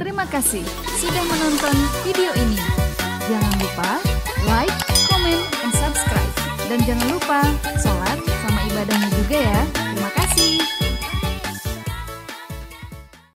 Terima kasih sudah menonton video ini. Jangan lupa like, comment, and subscribe. Dan jangan lupa sholat sama ibadahnya juga ya. Terima kasih.